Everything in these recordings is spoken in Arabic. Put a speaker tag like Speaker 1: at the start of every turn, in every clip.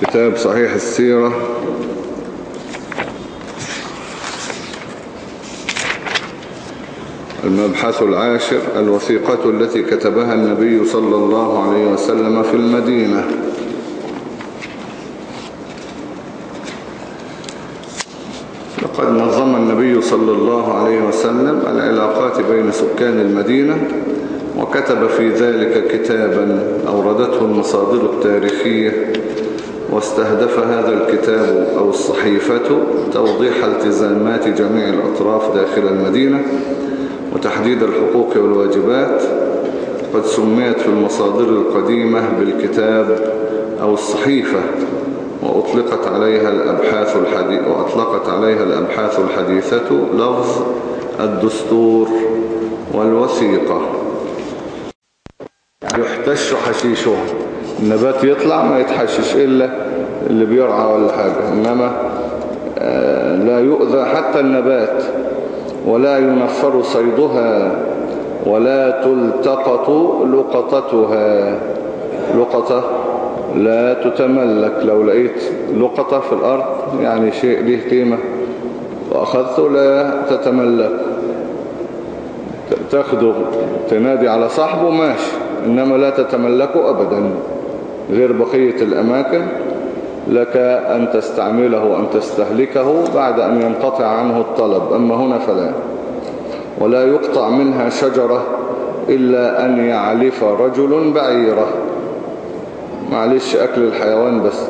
Speaker 1: كتاب صحيح السيرة. المبحث العاشر الوثيقة التي كتبها النبي صلى الله عليه وسلم في المدينة. لقد نظم النبي صلى الله عليه وسلم العلاقات بين سكان المدينة وكتب في ذلك كتابا أوردته المصادر التاريخية. واستهدف هذا الكتاب أو الصحيفة توضيح التزامات جميع الأطراف داخل المدينة وتحديد الحقوق والواجبات. قد سميت في المصادر القديمة بالكتاب أو الصحيفة وأطلقت عليها الأبحاث الحديث وأطلقت عليها الأبحاث الحديثة لفظ الدستور والوثيقة. يحتش حشيشه النبات يطلع ما يتحشش إلا اللي بيرعى ولا حاجة. إنما لا يؤذى حتى النبات ولا ينفر صيدها ولا تلتقط لقطتها. لقطة لا تتملك. لو لقيت لقطة في الأرض يعني شيء له قيمة. وأخذته لا تتملك. تاخده تنادي على صاحبه ماشي. إنما لا تتملكه أبدا. غير بقية الأماكن لك أن تستعمله وأن تستهلكه بعد أن ينقطع عنه الطلب أما هنا فلا. ولا يقطع منها شجرة إلا أن يعلف رجل بعيرة. معلش أكل الحيوان بس.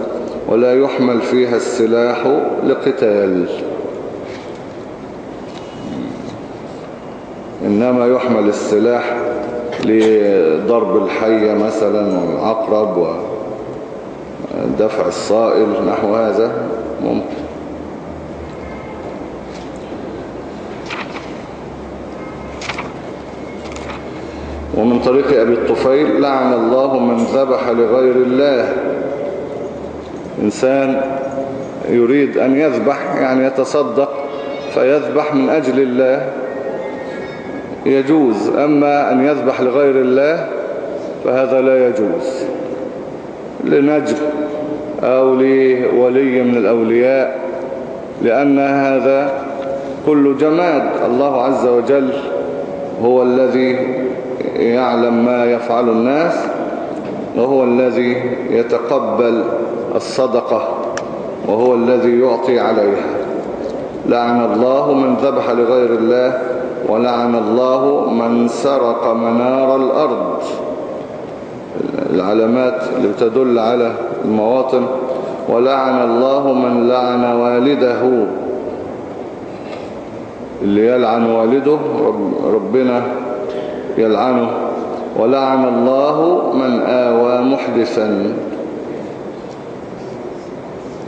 Speaker 1: ولا يحمل فيها السلاح لقتال. إنما يحمل السلاح لضرب الحية مثلا والعقرب ودفع الصائل نحو هذا ممكن. ومن طريق أبي الطفيل لعن الله من ذبح لغير الله. إنسان يريد أن يذبح يعني يتصدق فيذبح من أجل الله. يجوز أما أن يذبح لغير الله فهذا لا يجوز. لنجم أو لولي من الأولياء لأن هذا كل جماد. الله عز وجل هو الذي يعلم ما يفعل الناس وهو الذي يتقبل الصدقة وهو الذي يعطي عليها. لعن الله من ذبح لغير الله ولعن الله من سرق منار الأرض. العلامات اللي بتدل على المواطن. ولعن الله من لعن والده. اللي يلعن والده ربنا يلعنه. ولعن الله من آوى محدثا.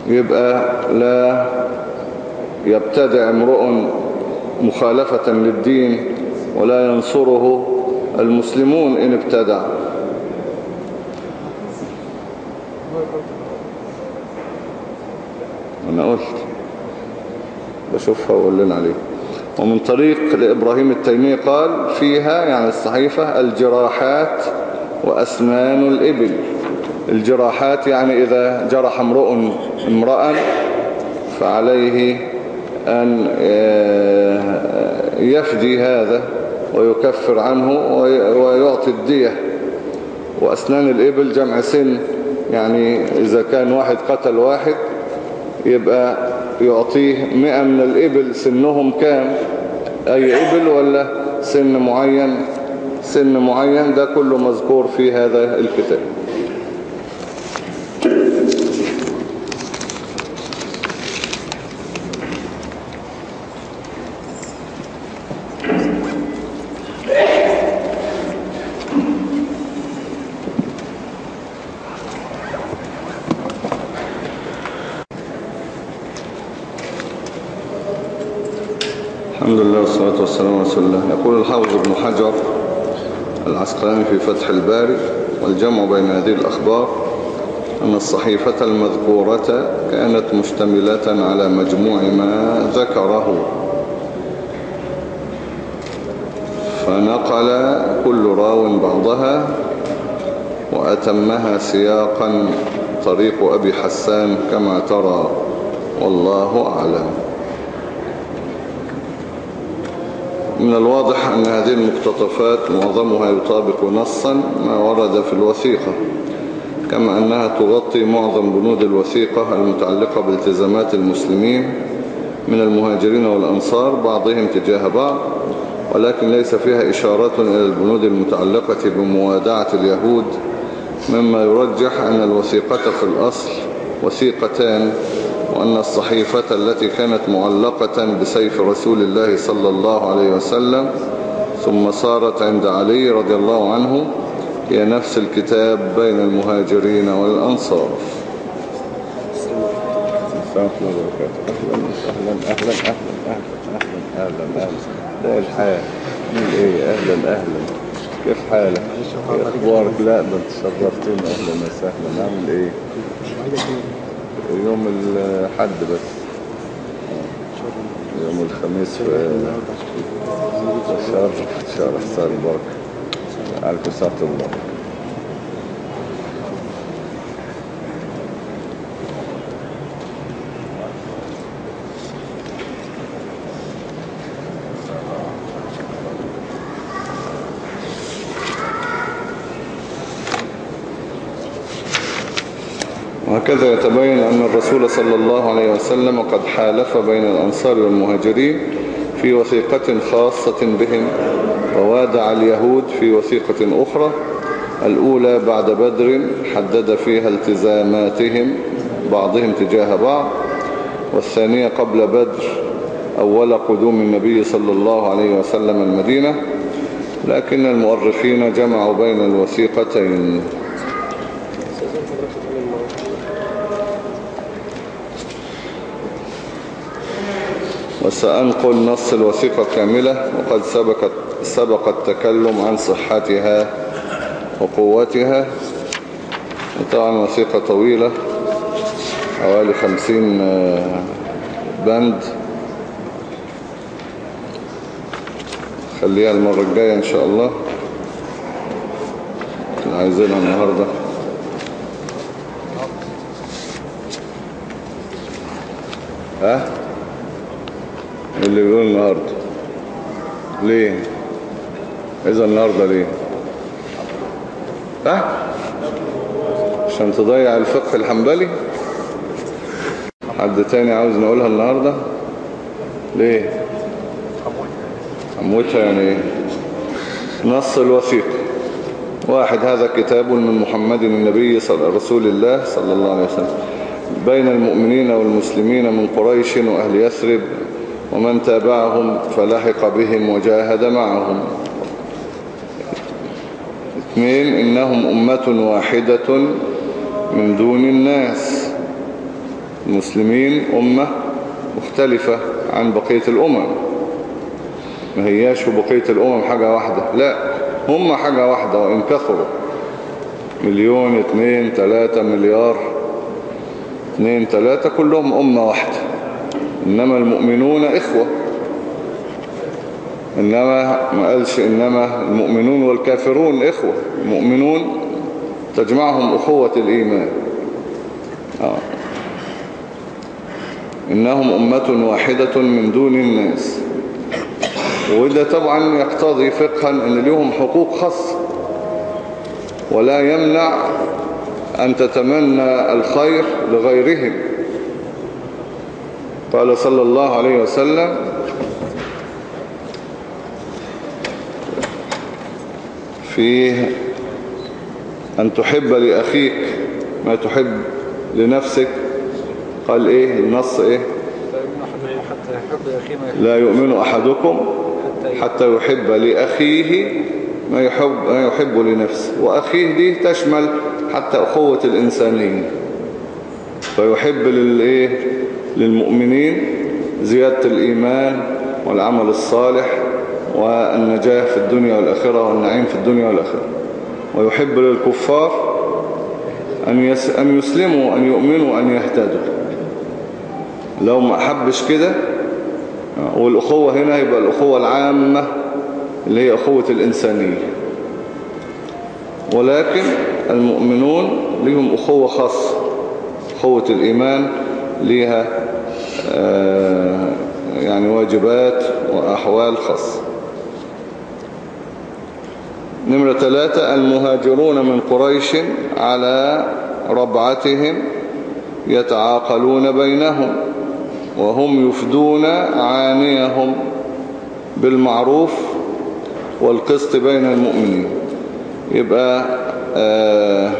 Speaker 1: يبقى لا يبتدع امرؤ مخالفة للدين ولا ينصره المسلمون إن ابتدع. أنا قلت بشوفها وأقول لنا عليه ومن طريق لإبراهيم التيمي قال فيها يعني الصحيفة الجراحات وأسنان الإبل. الجراحات يعني إذا جرح امرؤ امرأ فعليه أن يفدي هذا ويكفر عنه ويعطي الدية. وأسنان الإبل جمع سن يعني إذا كان واحد قتل واحد يبقى يعطيه مئة من الإبل. سنهم كام؟ أي إبل ولا سن معين؟ سن معين ده كله مذكور في هذا الكتاب الحمد لله والصلاة والسلام على رسول الله يقول الحافظ ابن حجر العسقلاني الباري والجمع بين هذه الأخبار أن الصحيفة المذكورة كانت مشتملة على مجموع ما ذكره. فنقل كل راو بعضها وأتمها سياقا طريق أبي حسان كما ترى والله أعلم. من الواضح أن هذه المقتطفات معظمها يطابق نصا ما ورد في الوثيقة كما أنها تغطي معظم بنود الوثيقة المتعلقة بالتزامات المسلمين من المهاجرين والأنصار بعضهم تجاه بعض ولكن ليس فيها إشارات إلى البنود المتعلقة بموادعة اليهود مما يرجح أن الوثيقة في الأصل وثيقتان وأن الصحيفة التي كانت معلقة بسيف رسول الله صلى الله عليه وسلم ثم صارت عند علي رضي الله عنه هي نفس الكتاب بين المهاجرين والأنصار أهلا أهلا أهلا أهلا أهلا أهلا أهلا ده الحال من إيه أهلا أهلا كيف حالك أخبارك لا ده انت شرفتنا أهلا وسهلا نعمل إيه يوم الحد بس. يوم الخميس في شهر شهر حسار البركة عليكم ساعة الله وهكذا يتبين أن الرسول صلى الله عليه وسلم قد حالف بين الأنصار والمهاجرين في وثيقة خاصة بهم ووادع اليهود في وثيقة أخرى. الأولى بعد بدر حدد فيها التزاماتهم بعضهم تجاه بعض. والثانية قبل بدر أول قدوم النبي صلى الله عليه وسلم المدينة. لكن المؤرخين جمعوا بين الوثيقتين. وسأنقل نص الوثيقة كاملة وقد سبقت سبق التكلم عن صحتها وقوتها. وطبعا وثيقة طويلة حوالي خمسين بند. خليها المرة الجاية إن شاء الله. عايزينها النهاردة. ها؟ اللي بيقول النهاردة ليه؟ إذا النهاردة ليه؟ ها؟ عشان تضيع الفقه الحنبلي؟ حد تاني عاوز نقولها النهاردة؟ ليه؟ حموتها يعني إيه؟ نص الوثيق. واحد هذا كتاب من محمد النبي صلى رسول الله صلى الله عليه وسلم. بين المؤمنين والمسلمين من قريش وأهل يثرب ومن تابعهم فلحق بهم وجاهد معهم. اثنين إنهم أمة واحدة من دون الناس. المسلمين أمة مختلفة عن بقية الأمم. ما هياش بقية الأمم حاجة واحدة. لا هم حاجة واحدة وإن كثروا مليون اتنين تلاتة مليار. اتنين تلاتة كلهم أمة واحدة. إنما المؤمنون إخوة. إنما ما قالش إنما المؤمنون والكافرون إخوة. المؤمنون تجمعهم أخوة الإيمان. آه. إنهم أمة واحدة من دون الناس. وده طبعا يقتضي فقها أن لهم حقوق خاصة. ولا يمنع أن تتمنى الخير لغيرهم. قال صلى الله عليه وسلم فيه أن تحب لأخيك ما تحب لنفسك. قال إيه؟ النص إيه؟ لا يؤمن أحدكم حتى يحب لأخيه ما يحب, ما يحب لنفسه. وأخيه دي تشمل حتى أخوة الإنسانية. فيحب للإيه؟ للمؤمنين زيادة الإيمان والعمل الصالح والنجاة في الدنيا والآخرة والنعيم في الدنيا والآخرة. ويحب للكفار أن, أن يسلموا أن يؤمنوا أن يهتدوا. لو ما أحبش كده والأخوة هنا يبقى الأخوة العامة اللي هي أخوة الإنسانية. ولكن المؤمنون لهم أخوة خاصة أخوة الإيمان لها آه، يعني واجبات وأحوال خاصة نمرة ثلاثة المهاجرون من قريش على ربعتهم يتعاقلون بينهم وهم يفدون عانيهم بالمعروف والقسط بين المؤمنين. يبقى آه،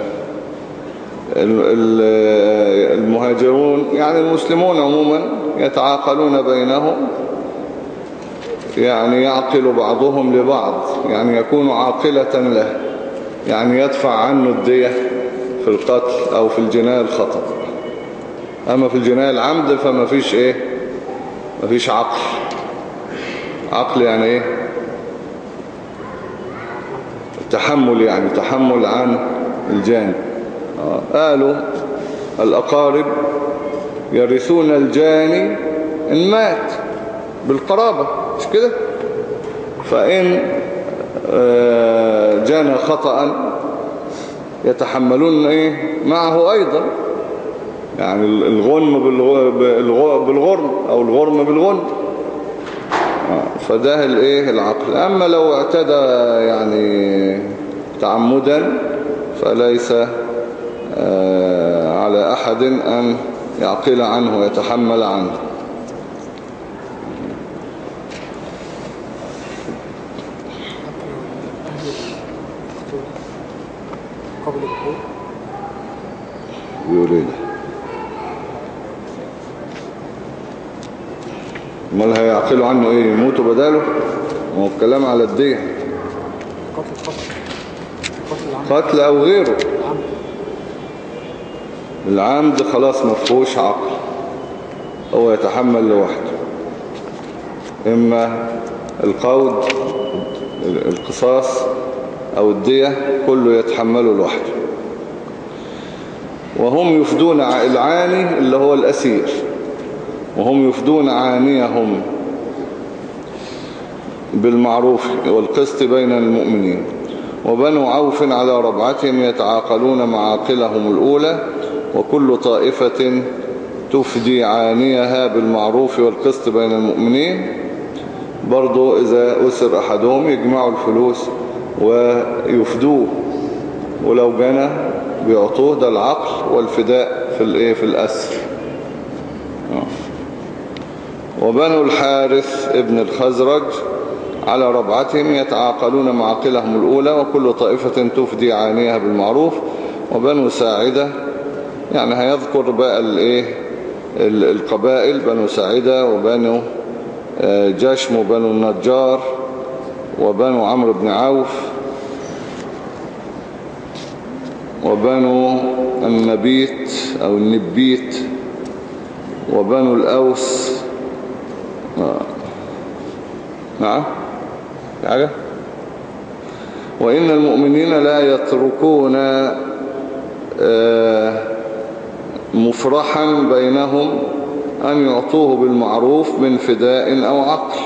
Speaker 1: المهاجرون يعني المسلمون عموما يتعاقلون بينهم يعني يعقل بعضهم لبعض يعني يكون عاقلة له يعني يدفع عنه الدية في القتل أو في الجناية الخطأ. أما في الجناية العمد فما فيش إيه؟ ما فيش عقل. عقل يعني إيه؟ تحمل يعني تحمل عن الجانب. قالوا الأقارب يرثون الجاني إن مات بالقرابة مش كده؟ فإن آه، جانا خطأ يتحملون إيه؟ معه أيضا يعني الغنم بالغرم أو الغرم بالغنم. آه، فده الايه العقل. أما لو اعتدى يعني تعمدا فليس أحد أن يعقل عنه ويتحمل عنه. بيقول إيه ده امال هيعقلوا عنه إيه؟ يموتوا بداله؟ هو الكلام على الدين. قتل قتل أو غيره. العمد خلاص مفهوش عقل. هو يتحمل لوحده. إما القود القصاص أو الدية كله يتحمله لوحده. وهم يفدون العاني اللي هو الأسير. وهم يفدون عانيهم بالمعروف والقسط بين المؤمنين. وبنو عوف على ربعتهم يتعاقلون معاقلهم الأولى وكل طائفة تفدي عانيها بالمعروف والقسط بين المؤمنين. برضو إذا أسر أحدهم يجمعوا الفلوس ويفدوه. ولو جنى بيعطوه ده العقل والفداء في الايه في الأسر. وبنو الحارث ابن الخزرج على ربعتهم يتعاقلون معاقلهم الأولى وكل طائفة تفدي عانيها بالمعروف. وبنو ساعدة يعني هيذكر بقى الايه القبائل بنو ساعدة وبنو آه، جشم وبنو النجار وبنو عمرو بن عوف وبنو النبيت أو النبيت وبنو الأوس. آه. نعم. حاجة؟ وإن المؤمنين لا يتركون آه مفرحا بينهم أن يعطوه بالمعروف من فداء أو عقل.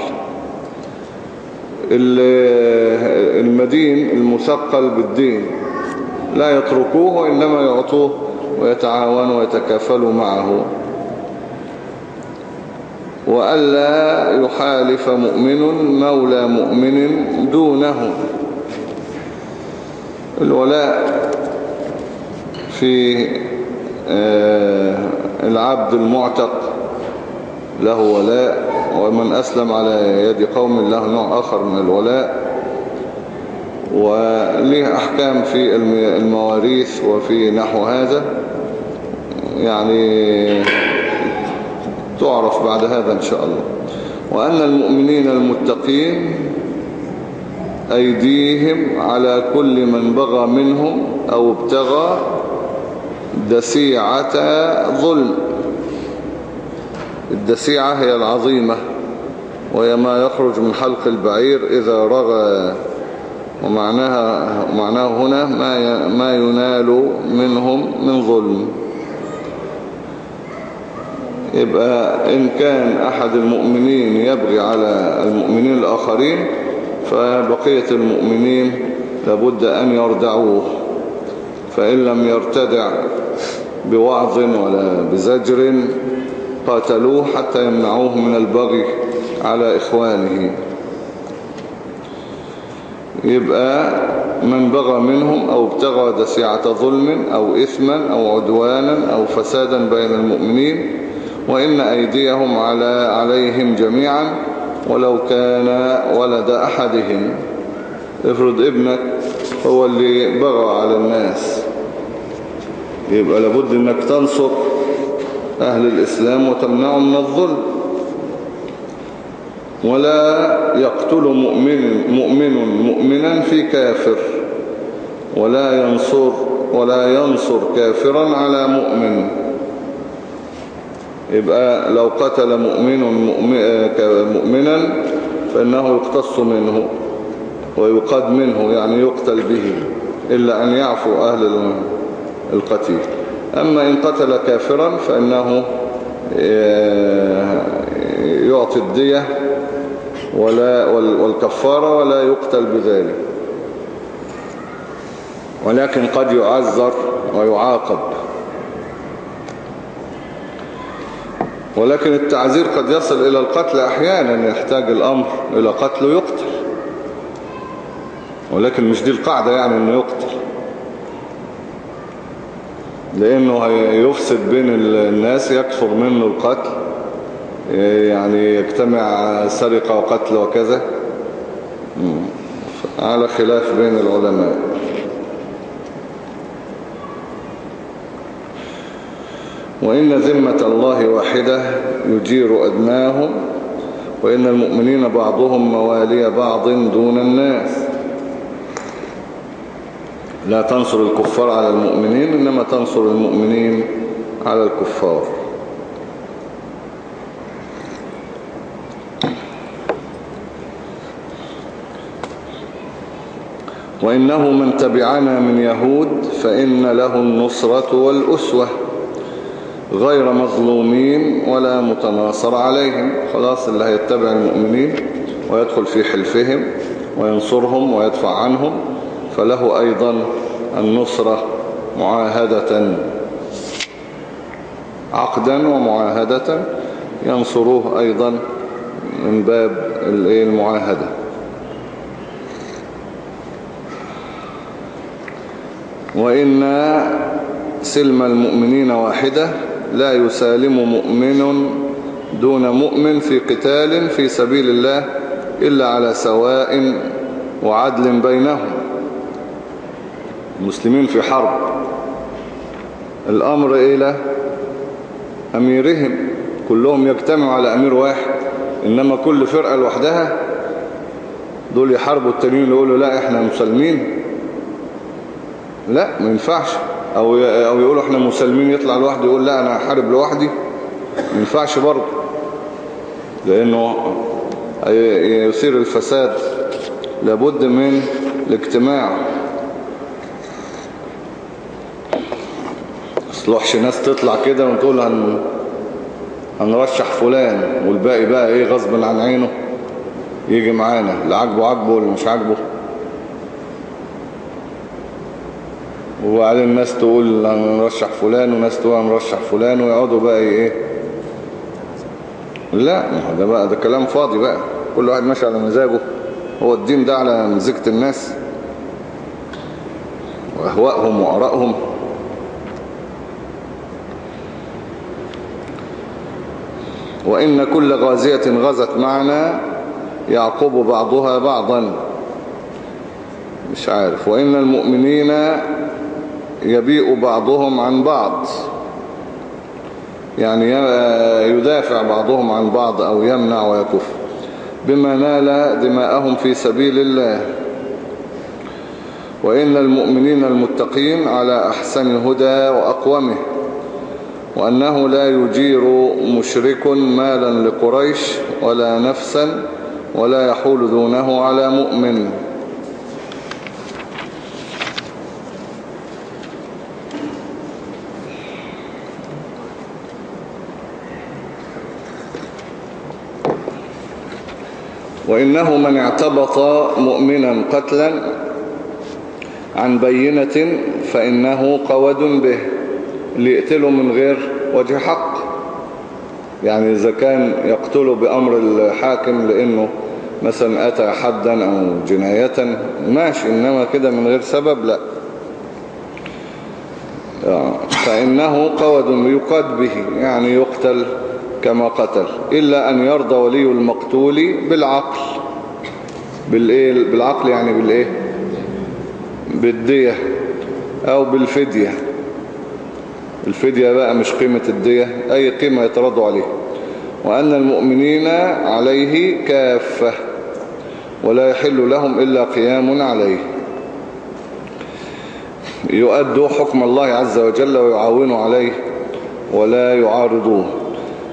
Speaker 1: المدين المثقل بالدين لا يتركوه وإنما يعطوه ويتعاونوا ويتكافلوا معه. وألا يحالف مؤمن مولى مؤمن دونه. الولاء في العبد المعتق له ولاء ومن أسلم على يد قوم له نوع آخر من الولاء وليه أحكام في المواريث وفي نحو هذا. يعني تعرف بعد هذا إن شاء الله. وأن المؤمنين المتقين أيديهم على كل من بغى منهم أو ابتغى دسيعة ظلم الدسيعة هي العظيمة وهي ما يخرج من حلق البعير إذا رغى. ومعناها معناه هنا ما ما ينال منهم من ظلم. يبقى إن كان أحد المؤمنين يبغي على المؤمنين الآخرين فبقية المؤمنين لابد أن يردعوه. فإن لم يرتدع بوعظ ولا بزجر قاتلوه حتى يمنعوه من البغي على إخوانه. يبقى من بغى منهم أو ابتغى دسيعة ظلم أو إثما أو عدوانا أو فسادا بين المؤمنين وإن أيديهم على عليهم جميعا ولو كان ولد أحدهم. افرض ابنك هو اللي بغى على الناس. يبقى لابد إنك تنصر أهل الإسلام وتمنعهم من الظلم. ولا يقتل مؤمن مؤمن مؤمنا في كافر. ولا ينصر ولا ينصر كافرا على مؤمن. يبقى لو قتل مؤمن مؤمنا فإنه يقتص منه ويقاد منه يعني يقتل به إلا أن يعفو أهل القتيل. أما إن قتل كافرا فإنه آه، يعطي الدية ولا والكفارة ولا يقتل بذلك. ولكن قد يعذر ويعاقب. ولكن التعذير قد يصل إلى القتل أحيانا يحتاج الأمر إلى قتل يقتل ولكن مش دي القاعدة يعني أنه يقتل. لأنه يفسد بين الناس يكثر منه القتل يعني يجتمع سرقة وقتل وكذا. على خلاف بين العلماء. وإن ذمة الله واحدة يجير أدناهم وإن المؤمنين بعضهم موالي بعض دون الناس. لا تنصر الكفار على المؤمنين إنما تنصر المؤمنين على الكفار. وإنه من تبعنا من يهود فإن له النصرة والأسوة. غير مظلومين ولا متناصر عليهم. خلاص اللي هيتبع المؤمنين ويدخل في حلفهم وينصرهم ويدفع عنهم. فله أيضا النصرة معاهدة. عقدا ومعاهدة ينصروه أيضا من باب المعاهدة. وإن سلم المؤمنين واحدة لا يسالم مؤمن دون مؤمن في قتال في سبيل الله إلا على سواء وعدل بينهم. المسلمين في حرب. الأمر إلى أميرهم كلهم يجتمعوا على أمير واحد إنما كل فرقة لوحدها دول يحاربوا التانيين يقولوا لا إحنا مسلمين. لا ما ينفعش. أو أو يقولوا إحنا مسلمين يطلع لوحده يقول لا أنا هحارب لوحدي. ما ينفعش برضه. لأنه يثير الفساد لابد من الاجتماع. اصلحش ناس تطلع كده وتقول هن هنرشح فلان والباقي بقى إيه غصب عن عينه يجي معانا اللي عاجبه عاجبه واللي مش عاجبه. وبعدين الناس تقول هنرشح فلان وناس تقول هنرشح فلان ويقعدوا بقى إيه لا ده بقى ده كلام فاضي بقى. كل واحد ماشي على مزاجه. هو الدين ده على مزيكة الناس. وأهوائهم وآرائهم. وإن كل غازية غزت معنا يعقب بعضها بعضا. مش عارف. وإن المؤمنين يبيء بعضهم عن بعض. يعني يدافع بعضهم عن بعض أو يمنع ويكف. بما نال دماءهم في سبيل الله. وإن المؤمنين المتقين على أحسن هدى وأقومه. وأنه لا يجير مشرك مالا لقريش ولا نفسا ولا يحول دونه على مؤمن. وإنه من اعتبط مؤمنا قتلا عن بينة فإنه قود به. اللي يقتله من غير وجه حق. يعني إذا كان يقتله بأمر الحاكم لأنه مثلا أتى حدا أو جناية ماشي إنما كده من غير سبب لا. فإنه قود يقاد به يعني يقتل كما قتل إلا أن يرضى ولي المقتول بالعقل. بالإيه؟ بالعقل يعني بالإيه؟ بالدية أو بالفدية. الفدية بقى مش قيمة الدية أي قيمة يترضوا عليه وأن المؤمنين عليه كافة ولا يحل لهم إلا قيام عليه. يؤدوا حكم الله عز وجل ويعاونوا عليه ولا يعارضوه.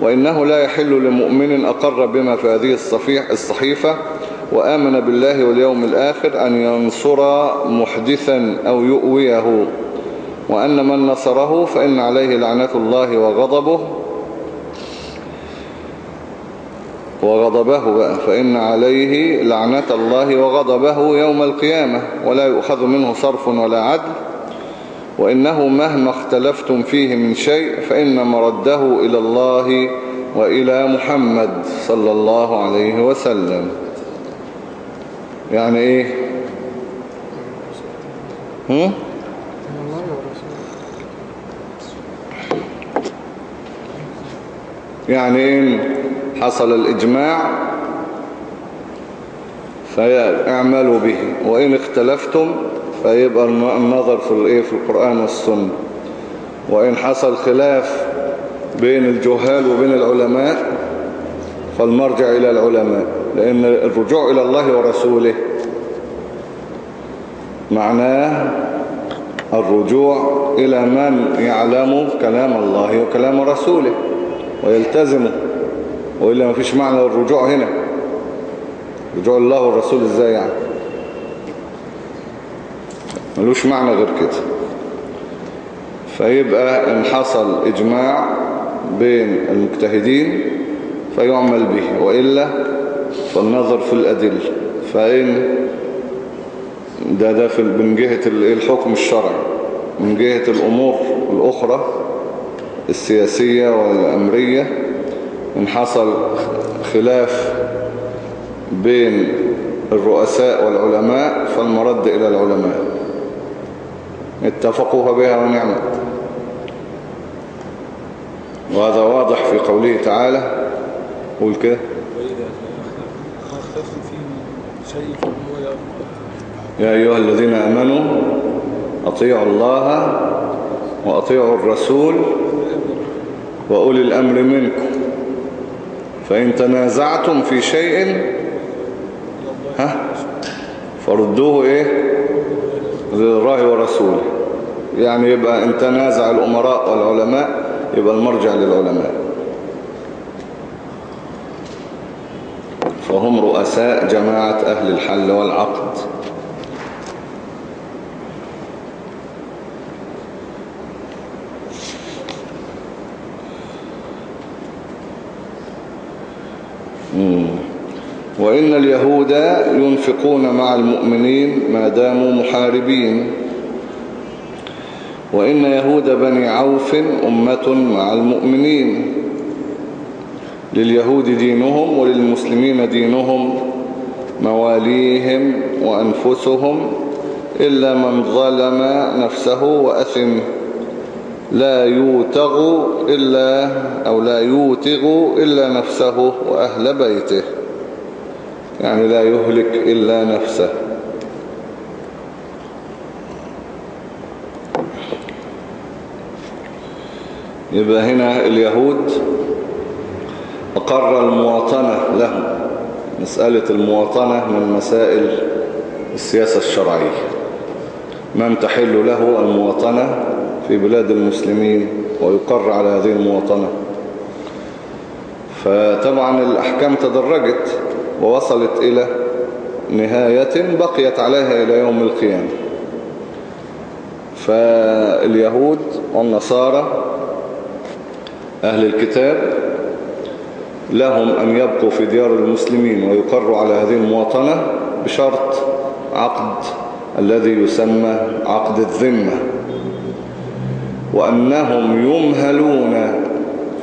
Speaker 1: وإنه لا يحل لمؤمن أقر بما في هذه الصحيفة وآمن بالله واليوم الآخر أن ينصر محدثا أو يؤويه. وأن من نصره فإن عليه لعنة الله وغضبه وغضبه بقى فإن عليه لعنة الله وغضبه يوم القيامة ولا يؤخذ منه صرف ولا عدل وإنه مهما اختلفتم فيه من شيء فإن مرده إلى الله وإلى محمد صلى الله عليه وسلم يعني إيه هم؟ يعني حصل الإجماع فاعملوا به وإن اختلفتم فيبقى النظر في الايه في القرآن والسنة. وإن حصل خلاف بين الجهال وبين العلماء فالمرجع إلى العلماء لأن الرجوع إلى الله ورسوله معناه الرجوع إلى من يعلم كلام الله وكلام رسوله. ويلتزمه وإلا ما فيش معنى الرجوع هنا. رجوع الله والرسول إزاي يعني؟ ملوش معنى غير كده. فيبقى إن حصل إجماع بين المجتهدين فيعمل به وإلا فالنظر في الأدلة. فإن ده ده من جهة الحكم الشرعي؟ من جهة الأمور الأخرى السياسية والأمرية إن حصل خلاف بين الرؤساء والعلماء فالمرد إلى العلماء. اتفقوا بها ونعمت. وهذا واضح في قوله تعالى قول كده يا أيها الذين أمنوا أطيعوا الله وأطيعوا الرسول وأولي الأمر منكم. فإن تنازعتم في شيء ها؟ فردوه إيه؟ لله ورسوله. يعني يبقى إن تنازع الأمراء والعلماء يبقى المرجع للعلماء. فهم رؤساء جماعة أهل الحل والعقد. وإن اليهود ينفقون مع المؤمنين ما داموا محاربين. وإن يهود بني عوف أمة مع المؤمنين. لليهود دينهم وللمسلمين دينهم مواليهم وأنفسهم إلا من ظلم نفسه وأثم. لا يوتغ إلا أو لا يوتغ إلا نفسه وأهل بيته. يعني لا يهلك إلا نفسه. يبقى هنا اليهود أقر المواطنة لهم. مسألة المواطنة من مسائل السياسة الشرعية. من تحل له المواطنة في بلاد المسلمين ويقر على هذه المواطنة. فطبعا الأحكام تدرجت. ووصلت إلى نهاية بقيت عليها إلى يوم القيامة. فاليهود والنصارى أهل الكتاب لهم أن يبقوا في ديار المسلمين ويقروا على هذه المواطنة بشرط عقد الذي يسمى عقد الذمة. وأنهم يمهلون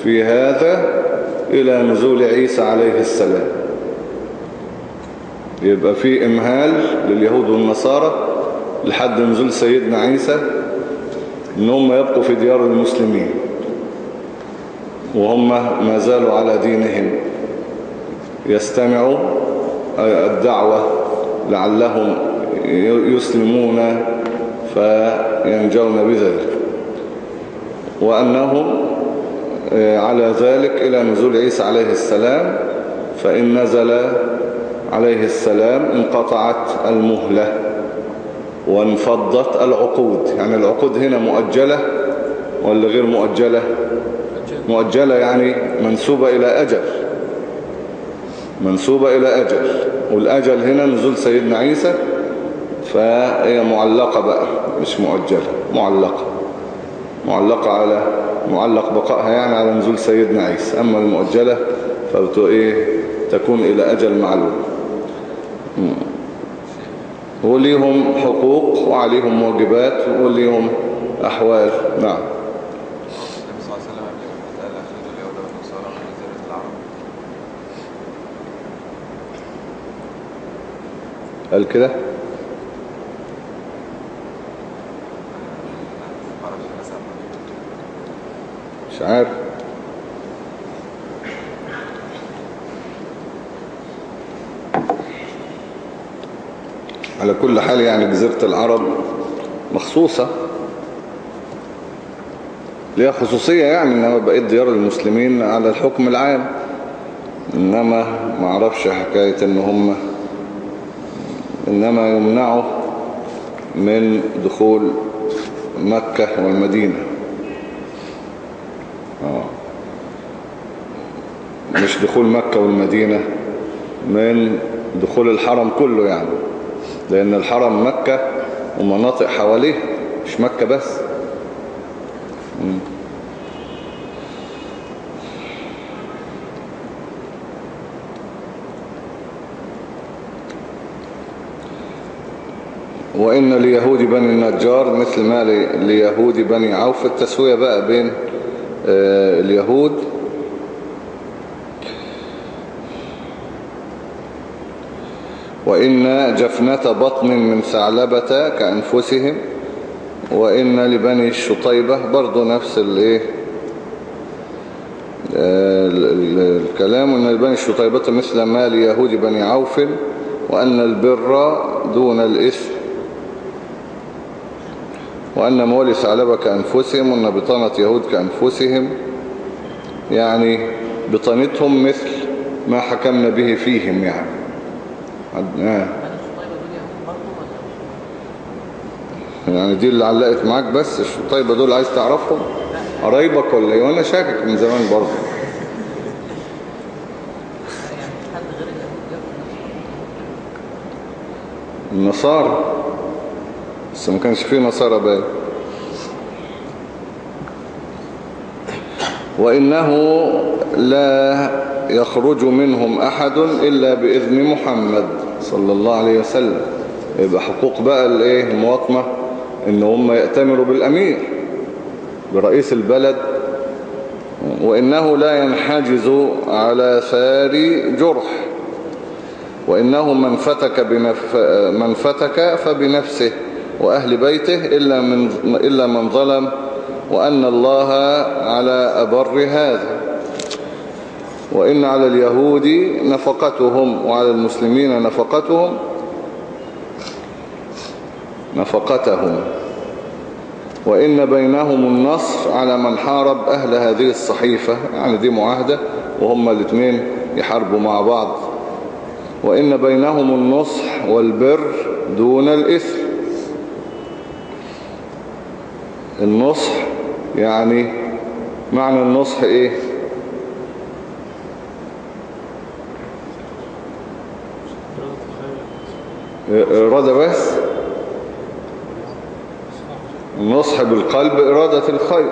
Speaker 1: في هذا إلى نزول عيسى عليه السلام. يبقى في إمهال لليهود والنصارى لحد نزول سيدنا عيسى إنهم يبقوا في ديار المسلمين. وهم ما زالوا على دينهم يستمعوا الدعوة لعلهم يسلمون فينجون بذلك. وأنهم آه، على ذلك إلى نزول عيسى عليه السلام فإن نزل عليه السلام انقطعت المهلة وانفضت العقود. يعني العقود هنا مؤجلة ولا غير مؤجلة؟ مؤجلة يعني منسوبة إلى أجل. منسوبة إلى أجل. والأجل هنا نزول سيدنا عيسى فهي معلقة بقى مش مؤجلة معلقة. معلقة على معلق بقائها يعني على نزول سيدنا عيسى. أما المؤجلة فبتو إيه؟ تكون إلى أجل معلوم. وليهم حقوق وعليهم واجبات وليهم أحوال. نعم. قال كده؟ مش عارف. على كل حال يعني جزيرة العرب مخصوصة ليها خصوصية يعني إنما بقيت ديار المسلمين على الحكم العام. إنما ما أعرفش حكاية إن هم إنما يمنعوا من دخول مكة والمدينة. آه. مش دخول مكة والمدينة من دخول الحرم كله يعني. لأن الحرم مكة ومناطق حواليه مش مكة بس. وإن ليهود بني النجار مثل ما ليهود بني عوف التسوية بقى بين آه، اليهود وإن جفنة بطن من ثعلبة كأنفسهم وإن لبني الشطيبة برضو نفس الإيه آه، الكلام وإن لبني الشطيبة مثل ما ليهود بني عوف وأن البر دون الإثم وأن مولي ثعلبة كأنفسهم وأن بطانة يهود كأنفسهم. يعني بطانتهم مثل ما حكمنا به فيهم يعني. آه. يعني دي اللي علقت معاك بس الشطيبة دول عايز تعرفهم؟ قرايبك ولا إيه؟ وأنا شاكك من زمان برضه. النصارى. بس ما كانش فيه نصارى باين. وإنه لا يخرج منهم أحد إلا بإذن محمد صلى الله عليه وسلم. يبقى حقوق بقى الإيه؟ المواطنة إن هم يأتمروا بالأمير برئيس البلد وإنه لا ينحجز على ثاري جرح وإنه من فتك, بنف من فتك فبنفسه وأهل بيته إلا من, إلا من ظلم وأن الله على أبر هذا. وإن على اليهود نفقتهم وعلى المسلمين نفقتهم نفقتهم. وإن بينهم النصر على من حارب أهل هذه الصحيفة يعني دي معاهدة وهم الاثنين يحاربوا مع بعض. وإن بينهم النصح والبر دون الإثم. النصح يعني معنى النصح إيه؟ إرادة بس؟ النصح بالقلب إرادة الخير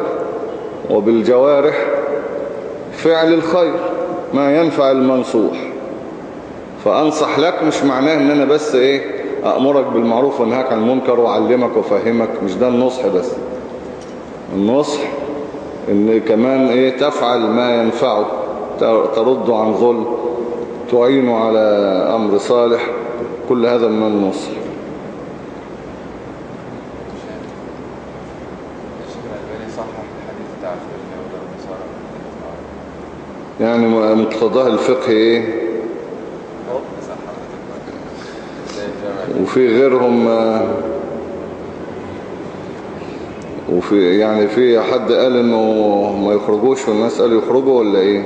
Speaker 1: وبالجوارح فعل الخير ما ينفع المنصوح. فأنصح لك مش معناه إن أنا بس إيه أأمرك بالمعروف وأنهاك عن المنكر وأعلمك وفهمك مش ده النصح بس. النصح إن كمان إيه تفعل ما ينفعه ترد عن ظلم تعينه على أمر صالح كل هذا من النصح يعني مقتضاه الفقه إيه؟ وفي غيرهم وفي يعني في حد قال إنه ما يخرجوش والناس قالوا يخرجوا ولا إيه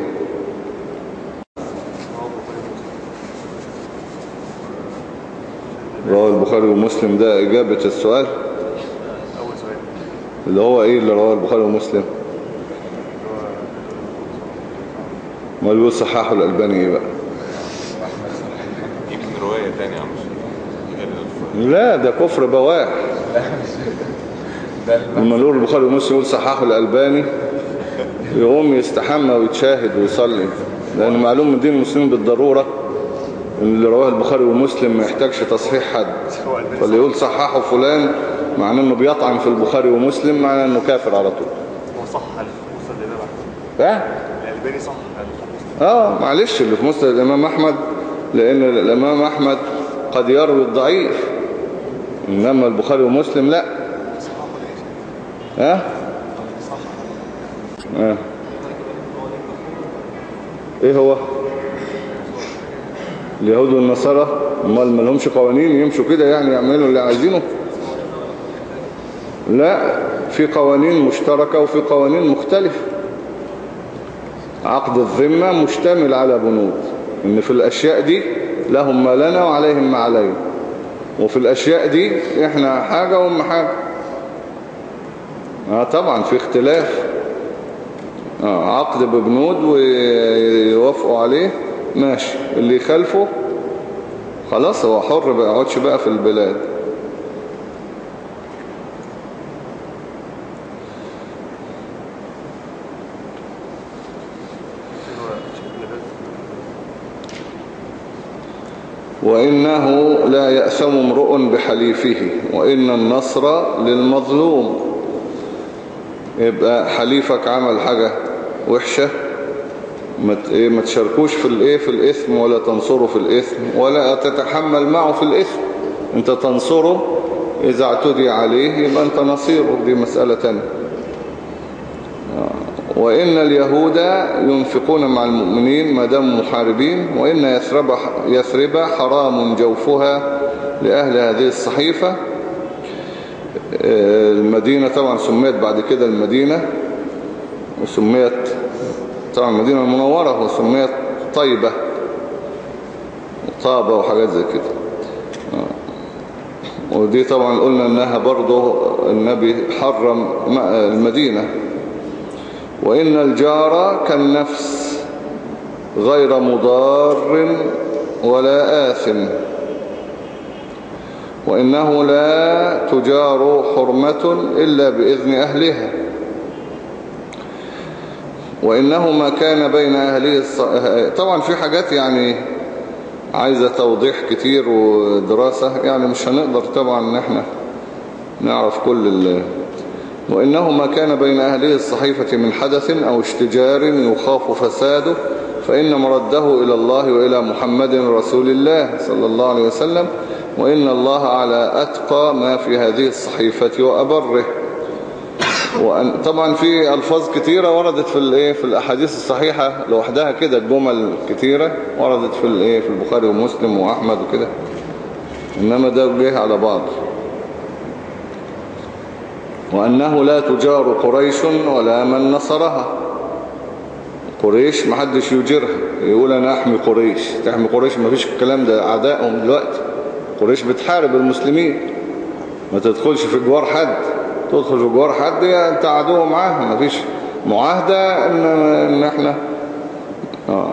Speaker 1: رواه البخاري ومسلم ده إجابة السؤال؟ اللي هو إيه اللي رواه البخاري ومسلم؟ ما اللي صححه الألباني إيه بقى؟
Speaker 2: يمكن رواية تانية
Speaker 1: لا ده كفر بواح. لما نقول البخاري ومسلم يقول صححه الألباني يقوم يستحمى ويتشاهد ويصلي. لأن معلوم من دين المسلمين بالضرورة اللي رواه البخاري ومسلم ما يحتاجش تصحيح حد. فاللي يقول صححه فلان معناه إنه بيطعن في البخاري ومسلم معناه إنه كافر على طول.
Speaker 3: هو صح المسند ده
Speaker 1: آه
Speaker 3: الألباني صح
Speaker 1: آه معلش اللي في مسند الإمام أحمد لأن الإمام أحمد قد يروي الضعيف. إنما البخاري ومسلم لا. ها؟ آه. إيه هو؟ اليهود والنصارى أمال ما لهمش قوانين يمشوا كده يعني يعملوا اللي عايزينه. لا في قوانين مشتركة وفي قوانين مختلفة. عقد الذمة مشتمل على بنود إن في الأشياء دي لهم ما لنا وعليهم ما علينا. وفي الأشياء دي إحنا حاجة وهم حاجة. آه طبعا في اختلاف. آه عقد ببنود ويوافقوا عليه. ماشي. اللي يخالفه خلاص هو حر بقى يقعدش بقى في البلاد. وإنه لا يأثم امرؤ بحليفه وإن النصر للمظلوم. يبقى حليفك عمل حاجة وحشة؟ ما تشاركوش في الإيه في الإثم ولا تنصره في الإثم ولا تتحمل معه في الإثم. أنت تنصره إذا اعتدي عليه يبقى أنت نصيره. دي مسألة تانية. وإن اليهود ينفقون مع المؤمنين ما دام محاربين وإن يثرب, يثرب حرام جوفها لأهل هذه الصحيفة. المدينة طبعا سميت بعد كده المدينة وسميت طبعا المدينة المنورة وسميت طيبة وطابة وحاجات زي كده. ودي طبعا قلنا إنها برضو النبي حرم المدينة. وإن الجار كالنفس غير مضار ولا آثم. وإنه لا تجار حرمة إلا بإذن أهلها. وإنه ما كان بين أهله الص... طبعا في حاجات يعني عايزة توضيح كتير ودراسة يعني مش هنقدر طبعا إن إحنا نعرف كل ال... وإنه ما كان بين أهله الصحيفة من حدث أو اشتجار يخاف فساده فإن مرده إلى الله وإلى محمد رسول الله صلى الله عليه وسلم وإن الله على أتقى ما في هذه الصحيفة وأبره. وأن طبعا في ألفاظ كتيرة وردت في الإيه في الأحاديث الصحيحة لوحدها كده جمل كتيرة وردت في الإيه في البخاري ومسلم وأحمد وكده. إنما ده جه على بعض. وأنه لا تجار قريش ولا من نصرها. قريش محدش يجيرها يقول أنا أحمي قريش. تحمي قريش ما فيش الكلام ده أعدائهم دلوقتي. قريش بتحارب المسلمين. ما تدخلش في جوار حد. تدخل في جوار حد انت عدو معاه ما فيش معاهدة ان, إن إحنا آه.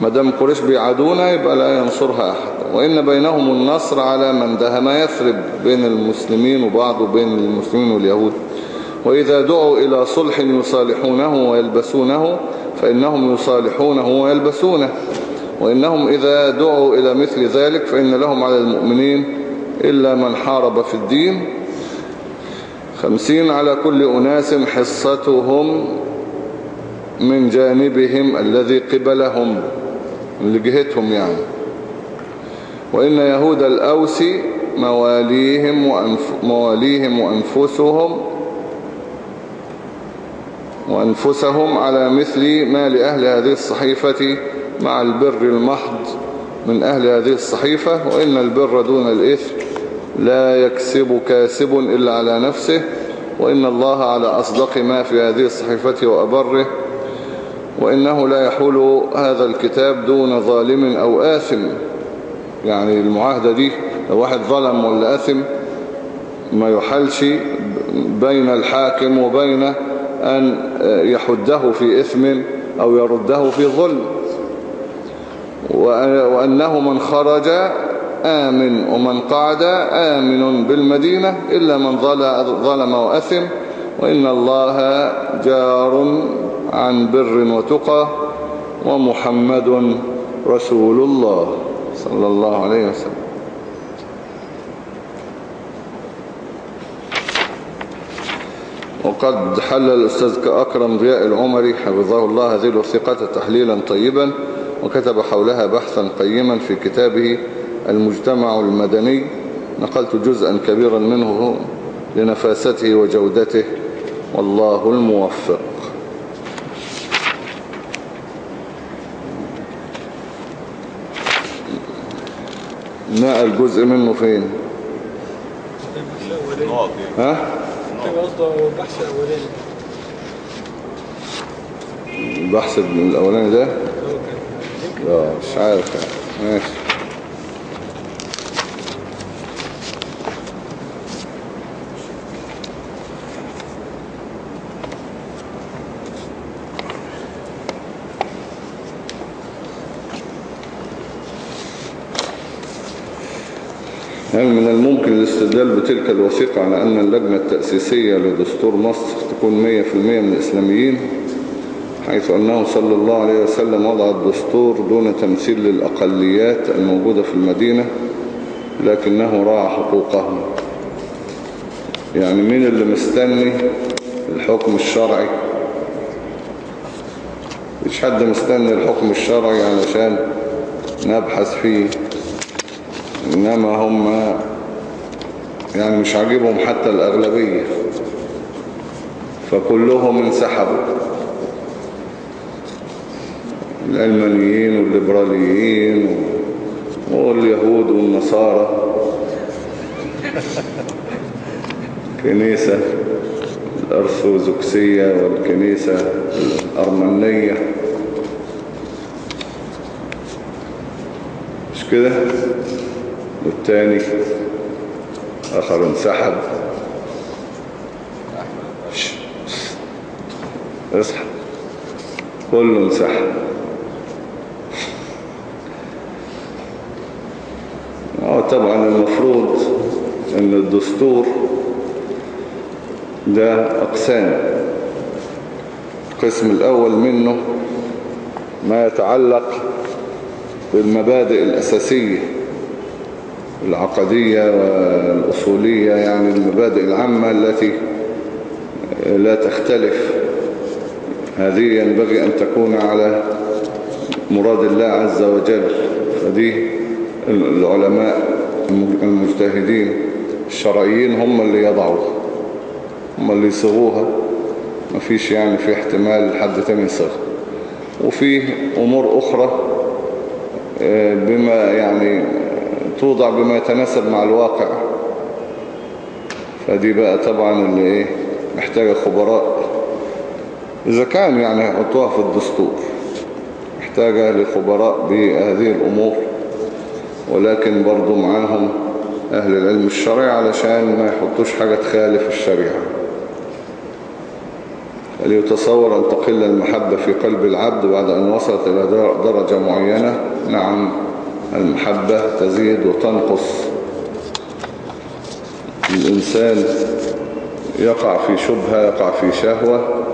Speaker 1: ما دام قريش بيعادونا يبقى لا ينصرها أحد. وإن بينهم النصر على من دهم يثرب بين المسلمين وبعض وبين المسلمين واليهود. وإذا دعوا إلى صلح يصالحونه ويلبسونه فإنهم يصالحونه ويلبسونه. وإنهم إذا دعوا إلى مثل ذلك فإن لهم على المؤمنين إلا من حارب في الدين خمسين على كل أناس حصتهم من جانبهم الذي قبلهم من جهتهم يعني. وإن يهود الأوس مواليهم, وأنف مواليهم وأنفسهم وأنفسهم على مثل ما لأهل هذه الصحيفة مع البر المحض من أهل هذه الصحيفة وإن البر دون الإثم لا يكسب كاسب إلا على نفسه وإن الله على أصدق ما في هذه الصحيفة وأبره وإنه لا يحول هذا الكتاب دون ظالم أو آثم. يعني المعاهدة دي لو واحد ظلم ولا آثم ما يحلش بين الحاكم وبين أن يحده في إثم أو يرده في ظلم. وأنه من خرج آمن ومن قعد آمن بالمدينة إلا من ظلم وأثم وإن الله جار عن بر وتقى ومحمد رسول الله صلى الله عليه وسلم. وقد حل الأستاذ أكرم ضياء العمري حفظه الله هذه الوثيقة تحليلا طيبا وكتب حولها بحثا قيما في كتابه المجتمع المدني نقلت جزءا كبيرا منه لنفاسته وجودته. والله الموفق. نقل جزء منه فين؟ ها؟
Speaker 2: قصده بحث اولاني
Speaker 1: البحث الأولاني ده؟ لا مش عارف. ماشي. الاستدلال بتلك الوثيقة على أن اللجنة التأسيسية لدستور مصر تكون 100% من الإسلاميين حيث أنه صلى الله عليه وسلم وضع الدستور دون تمثيل للأقليات الموجودة في المدينة لكنه راعى حقوقهم. يعني مين اللي مستني الحكم الشرعي؟ مش حد مستني الحكم الشرعي علشان نبحث فيه إنما هم يعني مش عاجبهم حتى الأغلبية. فكلهم انسحبوا. العلمانيين والليبراليين واليهود والنصارى. كنيسة الأرثوذكسية والكنيسة الأرمنية. مش كده؟ والتاني آخر انسحب. اصحى كله انسحب. آه طبعا المفروض إن الدستور ده أقسام. القسم الأول منه ما يتعلق بالمبادئ الأساسية. العقدية والأصولية يعني المبادئ العامة التي لا تختلف. هذه ينبغي أن تكون على مراد الله عز وجل. فدي العلماء المجتهدين الشرعيين هم اللي يضعوها هم اللي يصغوها ما فيش يعني في احتمال حد تاني يصغ وفي أمور أخرى بما يعني توضع بما يتناسب مع الواقع. فدي بقى طبعا اللي إيه محتاجة خبراء. إذا كان يعني يحطوها في الدستور محتاجة لخبراء بهذه الأمور ولكن برضو معاهم أهل العلم الشرعي علشان ما يحطوش حاجة تخالف الشريعة. ليتصور أن تقل المحبة في قلب العبد بعد أن وصلت إلى درجة معينة. نعم. المحبة تزيد وتنقص. الإنسان يقع في شبهة يقع في شهوة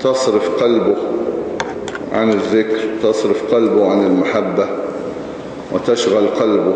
Speaker 1: فتصرف قلبه عن الذكر تصرف قلبه عن المحبة وتشغل قلبه.